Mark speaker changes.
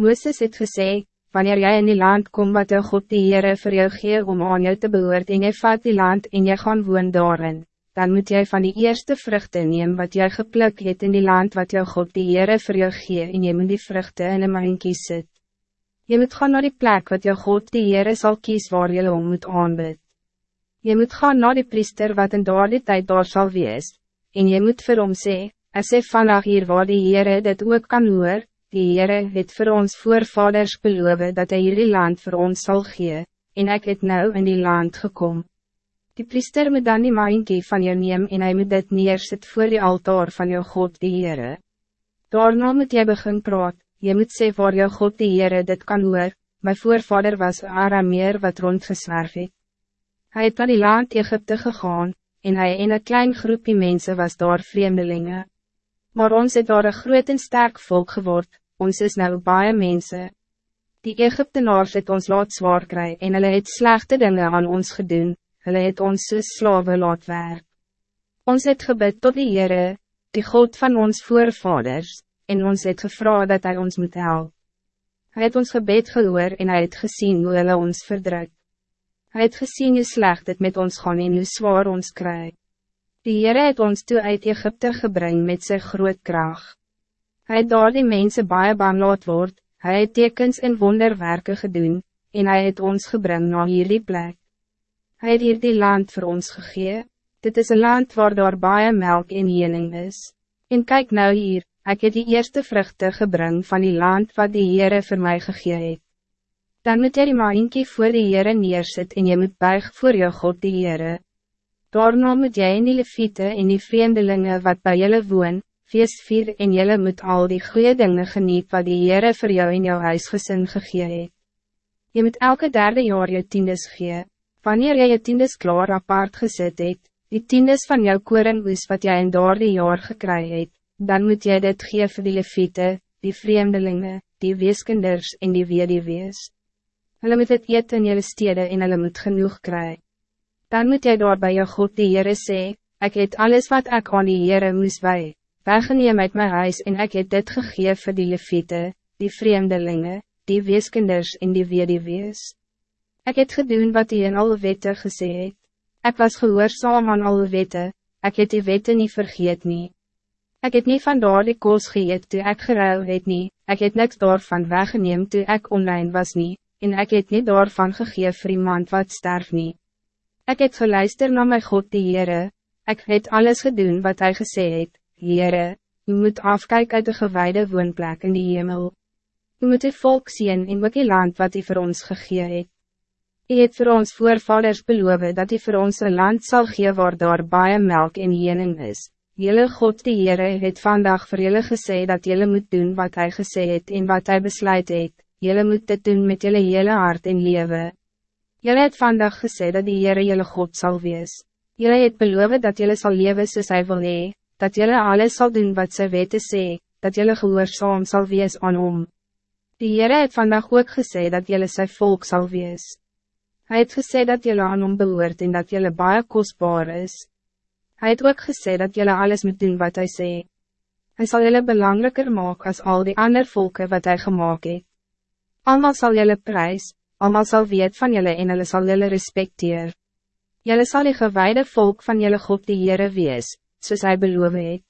Speaker 1: Mooses het gesê, wanneer jij in die land komt wat jou God die Heere vir jou gee om aan jou te behoort en jy vat die land en jy gaan woon daarin, dan moet jij van die eerste vruchten neem wat jy gepluk het in die land wat jou God die Heere vir jou gee en jy moet die vruchten in een mankie sit. Je moet gaan naar die plek wat jou God die Heere sal kies waar jy om moet aanbid. Je moet gaan naar die priester wat in daar die tijd daar sal wees, en je moet vir hom sê, as hy vandag hier waar die Heere dit ook kan hoor, die Heere het voor ons voorvaders beloof dat hij hierdie land voor ons zal gee, en ik het nou in die land gekom. Die priester moet dan die maaienkie van jou neem en hij moet dit neerset voor die altaar van jou God die Heere. Daarna moet jy begin praat, jy moet sê waar jou God die Heere dit kan hoor, my voorvader was Arameer wat rondgeswerf het. Hy het naar die land Egypte gegaan, en hij in een klein groepje mensen was daar vreemdelingen. Maar ons het daar een groot en sterk volk geword, ons is nou baie mense. Die Egyptenaars het ons laat zwaar kry en hulle het slechte dingen aan ons gedoen, hulle het ons soos slawe laat werk. Ons het gebid tot die Heere, die God van ons voorvaders, en ons het gevra dat hij ons moet helpen. Hij het ons gebed gehoor en hij het gezien hoe hulle ons verdruk. Hij het gezien hoe slecht het met ons gaan en hoe zwaar ons krijgt. Die Heere het ons toe uit Egypte gebring met zijn groot kracht. Hij het daar die mense baie bang laat word, hy het tekens en wonderwerke gedoen, en hij het ons gebring na hierdie plek. Hy het hier die land voor ons gegee, dit is een land waar daar baie melk en jening is. En kijk nou hier, ik het die eerste vruchten gebring van die land wat die Heere voor mij gegee het. Dan moet jy die maaienkie voor die Heere neersit en je moet buig voor jou God die Heere. Daarna moet jy in die leviete en die vreemdelingen wat bij jullie woon, feest vier en jelle moet al die goede dingen geniet wat die Heere voor jou in jou huisgezin gegee het. Je moet elke derde jaar je tiendes gee, wanneer jy je tiendes klaar apart gezet het, die tiendes van jou koringhoes wat jy in derde jaar gekry het, dan moet jy dit gee vir die leviete, die vreemdelingen, die weeskinders en die wees. Hulle moet het eet in jylle stede en hulle moet genoeg kry. Dan moet jy daar bij jou God die Heere sê, ek het alles wat ik aan die Heere moes wij weggeneem uit mijn huis en ik het dit gegeven voor die leviete, die vreemdelingen, die weeskinders en die wees. Ik het gedoen wat die in alle wette gesê het. Ek was gehoorzaam aan alle wette, ik het die wette niet vergeet nie. Ik het niet van daar die koos geëet toe ek geruil het nie, ek het niks daarvan weggeneem toe ek online was nie, en ik het niet daarvan gegeven vir iemand wat sterf nie. Ek het geluister na my God die Heere, ek het alles gedoen wat hij gesê het, Heere, u moet afkijken uit de gewijde woonplek in die hemel. U moet die volk zien in wat die land wat hij voor ons gegee het. U het voor ons voorvaders beloof dat hij voor ons een land zal gee waar daar baie melk en jening is. Jelle God die Heere het vandaag voor jullie gesê dat jullie moet doen wat hij gesê het en wat hij besluit het. Jullie moet dit doen met jullie hele hart en leven. Jullie het vandaag gesê dat die Heere jullie God zal wees. Jullie het beloof dat jullie zal leven soos hy wil hee dat jullie alles zal doen wat ze weten sê, dat jullie gehoorzaam zal wees aan om. Die Heere het vandaag ook gesê dat jullie zijn volk zal wees. Hij het gesê dat jullie aan hom behoort en dat jullie baie kostbaar is. Hij het ook gesê dat jullie alles moet doen wat hij sê. Hij zal jullie belangrijker maken als al die andere volken wat hij gemaakt het. Allemaal zal jullie prijs, allemaal zal weet van jullie en hulle zal jullie respecteer. Jullie zal die gewijde volk van jullie God die Heere wees, soos hy beloof het.